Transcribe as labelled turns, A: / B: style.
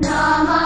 A: Namaste.